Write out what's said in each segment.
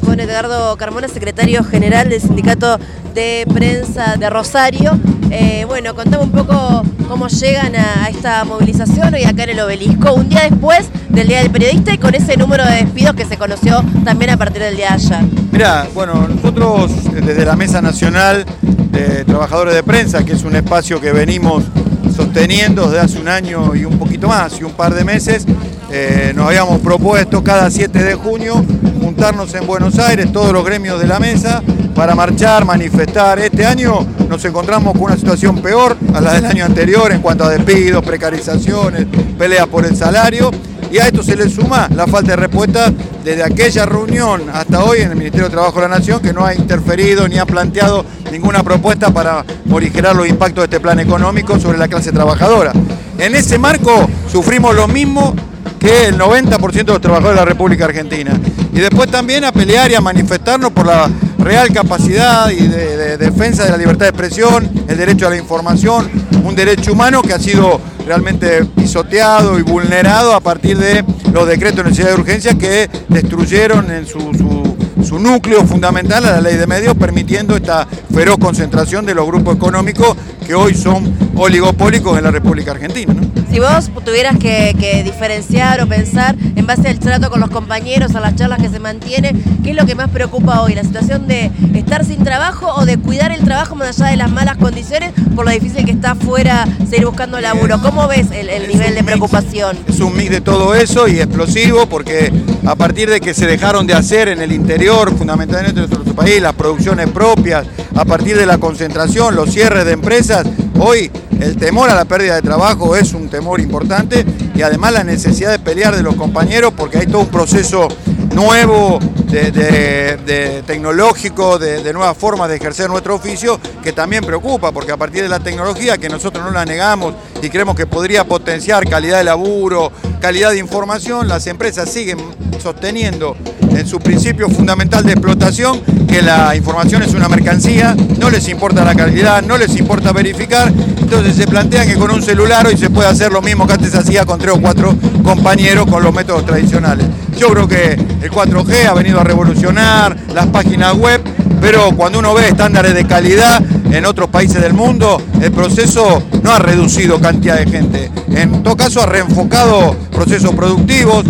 con Edgardo Carmona, secretario general del Sindicato de Prensa de Rosario. Eh, bueno, contame un poco cómo llegan a, esta movilización hoy acá en el obelisco, un día después del Día del Periodista y con ese número de despidos que se conoció también a partir del día de ayer. Mira, bueno, nosotros eh, desde la Mesa Nacional de Trabajadores de Prensa, que es un espacio que venimos sosteniendo desde hace un año y un poquito más, y un par de meses, eh, nos habíamos propuesto cada 7 de junio juntarnos en Buenos Aires, todos los gremios de la mesa, para marchar, manifestar. Este año nos encontramos con una situación peor a la del año anterior en cuanto a despidos, precarizaciones, peleas por el salario. Y a esto se le suma la falta de respuesta desde aquella reunión hasta hoy en el Ministerio de Trabajo de la Nación, que no ha interferido ni ha planteado ninguna propuesta para morigerar los impactos de este plan económico sobre la clase trabajadora. En ese marco sufrimos lo mismo que el 90% de los trabajadores de la República Argentina. Y después también a pelear y a manifestarnos por la real capacidad y de, defensa de la libertad de expresión, el derecho a la información, un derecho humano que ha sido realmente pisoteado y vulnerado a partir de los decretos de necesidad de urgencia que destruyeron en su, su núcleo fundamental a la ley de medios, permitiendo esta feroz concentración de los grupos económicos que hoy son oligopólicos en la República Argentina. Si vos tuvieras que, diferenciar o pensar en base al trato con los compañeros, a las charlas que se mantienen, ¿qué es lo que más preocupa hoy? ¿La situación de estar sin trabajo o de cuidar el trabajo más allá de las malas condiciones por lo difícil que está afuera seguir buscando laburo? ¿Cómo ves el, nivel de preocupación? Es un mix de todo eso y explosivo porque a partir de que se dejaron de hacer en el interior, fundamentalmente en nuestro país, las producciones propias, a partir de la concentración, los cierres de empresas, hoy el temor a la pérdida de trabajo es un temor importante y además la necesidad de pelear de los compañeros porque hay todo un proceso nuevo, de, tecnológico, de, nuevas formas de ejercer nuestro oficio, que también preocupa, porque a partir de la tecnología, que nosotros no la negamos y creemos que podría potenciar calidad de laburo, calidad de información, las empresas siguen sosteniendo en su principio fundamental de explotación que la información es una mercancía, no les importa la calidad, no les importa verificar, entonces se plantean que con un celular hoy se puede hacer lo mismo que antes hacía con tres o cuatro compañeros con los métodos tradicionales. Yo creo que el 4G ha venido a revolucionar las páginas web, pero cuando uno ve estándares de calidad en otros países del mundo, el proceso no ha reducido cantidad de gente. En todo caso ha reenfocado procesos productivos,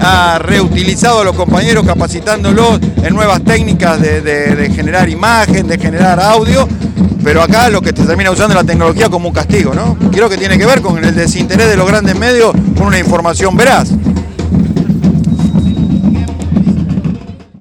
ha reutilizado a los compañeros capacitándolos en nuevas técnicas de, generar imagen, de generar audio, pero acá lo que se termina usando es la tecnología como un castigo, ¿no? Creo que tiene que ver con el desinterés de los grandes medios con una información veraz.